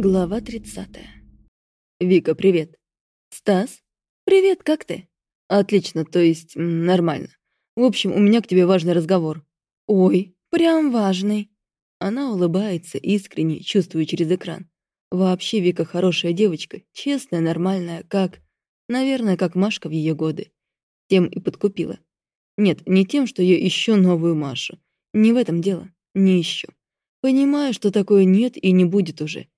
Глава 30. Вика, привет. Стас? Привет, как ты? Отлично, то есть нормально. В общем, у меня к тебе важный разговор. Ой, прям важный. Она улыбается искренне, чувствую через экран. Вообще Вика хорошая девочка, честная, нормальная, как... Наверное, как Машка в ее годы. Тем и подкупила. Нет, не тем, что я ищу новую Машу. Не в этом дело. Не ищу. Понимаю, что такое нет и не будет уже.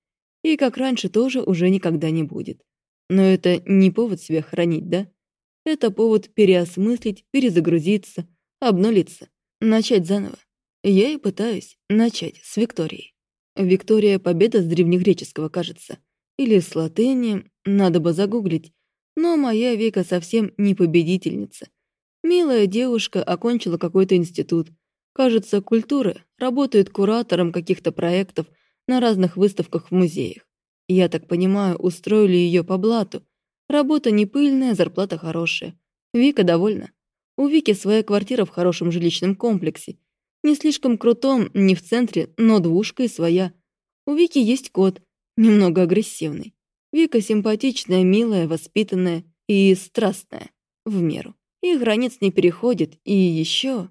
И как раньше тоже уже никогда не будет. Но это не повод себя хранить, да? Это повод переосмыслить, перезагрузиться, обнулиться, начать заново. Я и пытаюсь начать с Викторией. Виктория — победа с древнегреческого, кажется. Или с латыни, надо бы загуглить. Но моя Вика совсем не победительница. Милая девушка окончила какой-то институт. Кажется, культура, работает куратором каких-то проектов — на разных выставках в музеях. Я так понимаю, устроили ее по блату. Работа не пыльная, зарплата хорошая. Вика довольна. У Вики своя квартира в хорошем жилищном комплексе. Не слишком крутом, не в центре, но двушка и своя. У Вики есть кот, немного агрессивный. Вика симпатичная, милая, воспитанная и страстная. В меру. И границ не переходит. И еще...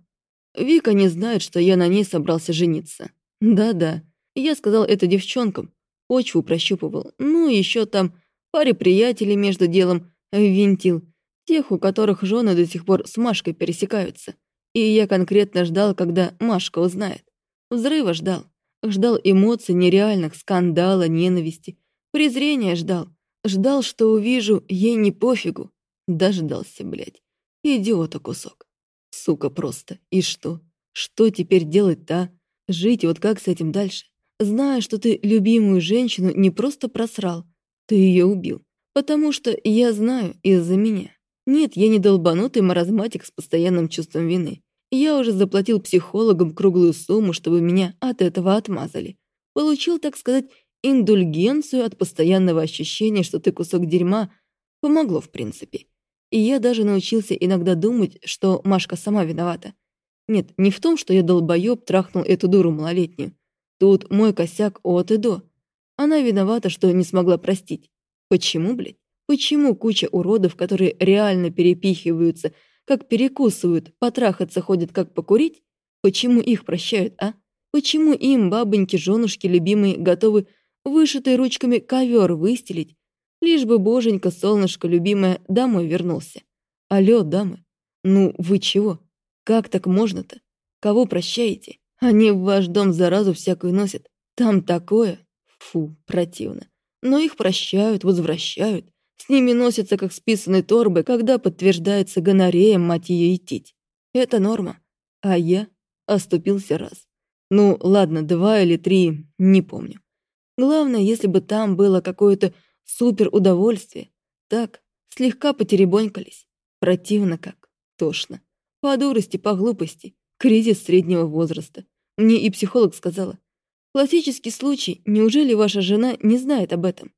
Вика не знает, что я на ней собрался жениться. Да-да, я сказал это девчонкам, почву прощупывал. Ну, еще там паре приятелей между делом винтил, тех, у которых жены до сих пор с Машкой пересекаются. И я конкретно ждал, когда Машка узнает. Взрыва ждал. Ждал эмоций нереальных, скандала, ненависти. Презрения ждал. Ждал, что увижу, ей не пофигу. Дождался, блядь. Идиота кусок. Сука просто. И что? Что теперь делать-то, а? Жить вот как с этим дальше? Зная, что ты любимую женщину не просто просрал, ты ее убил. Потому что я знаю из-за меня. Нет, я не долбанутый маразматик с постоянным чувством вины. Я уже заплатил психологам круглую сумму, чтобы меня от этого отмазали. Получил, так сказать, индульгенцию от постоянного ощущения, что ты кусок дерьма. Помогло, в принципе. И я даже научился иногда думать, что Машка сама виновата. Нет, не в том, что я долбоёб трахнул эту дуру малолетнюю. Тут мой косяк от и до. Она виновата, что не смогла простить. Почему, блядь? Почему куча уродов, которые реально перепихиваются, как перекусывают, потрахаться ходят, как покурить? Почему их прощают, а? Почему им, бабоньки, женушки, любимые, готовы вышитой ручками ковер выстелить, лишь бы боженька, солнышко, любимое, домой вернулся? Алло, дамы, ну вы чего? Как так можно-то? Кого прощаете? Они в ваш дом заразу всякую носят. Там такое. Фу, противно. Но их прощают, возвращают. С ними носятся, как с писаной торбой, когда подтверждается гонорея, мать ее идти. Это норма. А я оступился раз. Ну, ладно, два или три, не помню. Главное, если бы там было какое-то супер удовольствие. Так, слегка потеребонькались. Противно как, тошно. По дурости, по глупости. Кризис среднего возраста. Мне и психолог сказала. Классический случай, неужели ваша жена не знает об этом?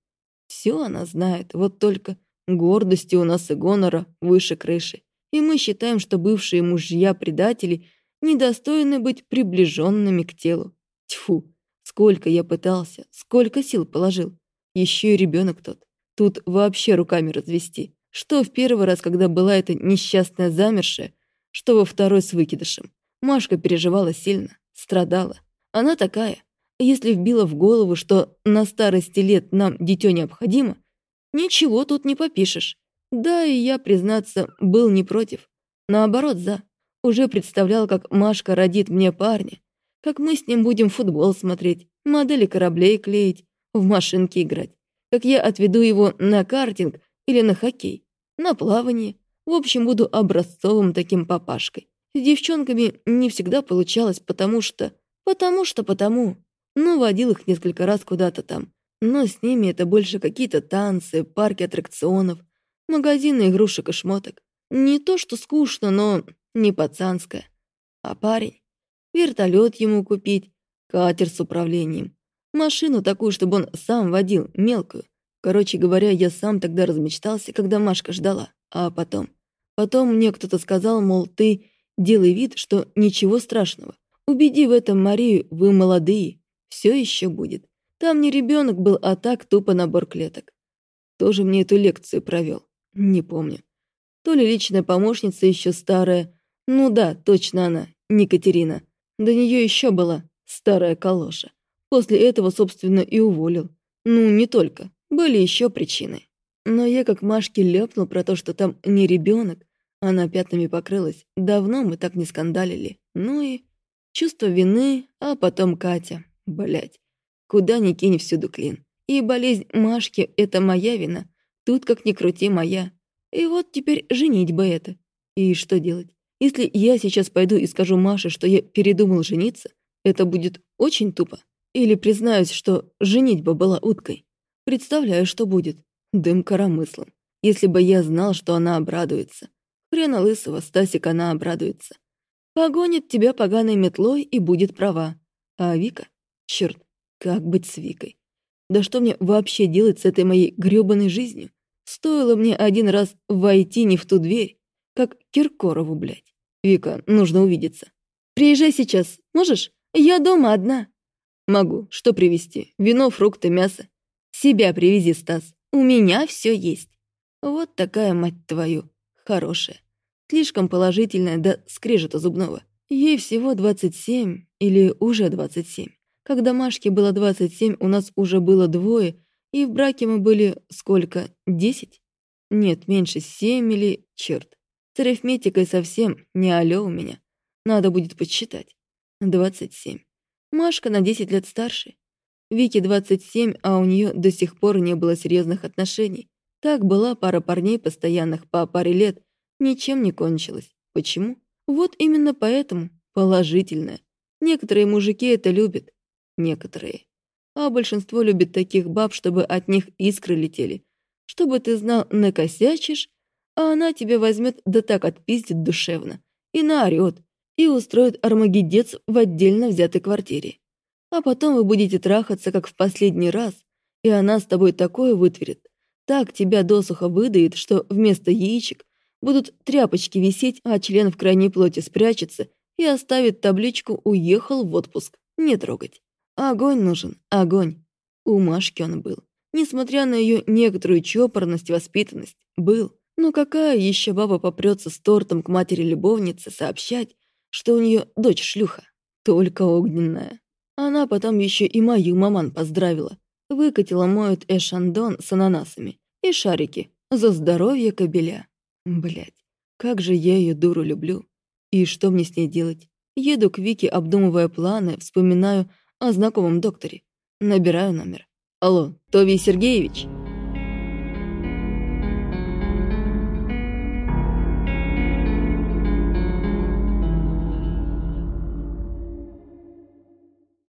Все она знает, вот только гордости у нас и гонора выше крыши. И мы считаем, что бывшие мужья-предатели недостойны быть приближенными к телу. Тьфу, сколько я пытался, сколько сил положил. Еще и ребенок тот. Тут вообще руками развести. Что в первый раз, когда была эта несчастная замершая, что во второй с выкидышем. Машка переживала сильно страдала. Она такая. Если вбила в голову, что на старости лет нам дитё необходимо, ничего тут не попишешь. Да, и я, признаться, был не против. Наоборот, за. Уже представлял, как Машка родит мне парня, как мы с ним будем футбол смотреть, модели кораблей клеить, в машинки играть, как я отведу его на картинг или на хоккей, на плавание. В общем, буду образцовым таким папашкой. С девчонками не всегда получалось, потому что... Потому что потому. Ну, водил их несколько раз куда-то там. Но с ними это больше какие-то танцы, парки аттракционов, магазины игрушек и шмоток. Не то, что скучно, но не пацанское. А парень? Вертолет ему купить, катер с управлением. Машину такую, чтобы он сам водил, мелкую. Короче говоря, я сам тогда размечтался, когда Машка ждала. А потом... Потом мне кто-то сказал, мол, ты Делай вид, что ничего страшного. Убеди в этом Марию, вы молодые. Все еще будет. Там не ребенок был, а так тупо набор клеток. Тоже мне эту лекцию провел. Не помню. То ли личная помощница еще старая. Ну да, точно она, не Катерина. До нее еще была старая калоша. После этого, собственно, и уволил. Ну, не только. Были еще причины. Но я как Машке ляпнул про то, что там не ребенок, она пятнами покрылась. Давно мы так не скандалили. Ну и чувство вины, а потом Катя. Блять. Куда ни кинь всюду клин. И болезнь Машки — это моя вина. Тут как ни крути моя. И вот теперь женить бы это. И что делать? Если я сейчас пойду и скажу Маше, что я передумал жениться, это будет очень тупо. Или признаюсь, что женитьба была уткой. Представляю, что будет. Дым коромыслом. Если бы я знал, что она обрадуется. Хрена лысого, Стасик, она обрадуется. Погонит тебя поганой метлой и будет права. А Вика? Черт, как быть с Викой? Да что мне вообще делать с этой моей грёбаной жизнью? Стоило мне один раз войти не в ту дверь, как Киркорову, блядь. Вика, нужно увидеться. Приезжай сейчас, можешь? Я дома одна. Могу. Что привезти? Вино, фрукты, мясо. Себя привези, Стас. У меня все есть. Вот такая, мать твою, хорошая. Слишком положительная до скрежета зубного. Ей всего 27 или уже 27. Когда Машке было 27, у нас уже было двое, и в браке мы были сколько? Десять? Нет, меньше, семь или... Черт. С арифметикой совсем не алё у меня. Надо будет подсчитать. Двадцать семь. Машка на десять лет старше. Вике двадцать семь, а у нее до сих пор не было серьезных отношений. Так была пара парней постоянных по паре лет. Ничем не кончилось. Почему? Вот именно поэтому. Положительное. Некоторые мужики это любят. Некоторые. А большинство любит таких баб, чтобы от них искры летели. Чтобы ты знал, накосячишь, а она тебя возьмет да так отпиздит душевно. И наорёт. И устроит армагеддец в отдельно взятой квартире. А потом вы будете трахаться, как в последний раз, и она с тобой такое вытворит. Так тебя досуха выдает, что вместо яичек будут тряпочки висеть, а член в крайней плоти спрячется и оставит табличку «Уехал в отпуск». Не трогать. Огонь нужен, огонь. У Машки он был. Несмотря на ее некоторую чопорность воспитанность, был. Но какая еще баба попрется с тортом к матери-любовнице сообщать, что у нее дочь шлюха? Только огненная. Она потом еще и мою маман поздравила. Выкатила моют эшандон с ананасами и шарики за здоровье кобеля. Блять, как же я ее дуру люблю. И что мне с ней делать? Еду к Вике, обдумывая планы, вспоминаю, о знакомом докторе. Набираю номер. Алло, Тови Сергеевич?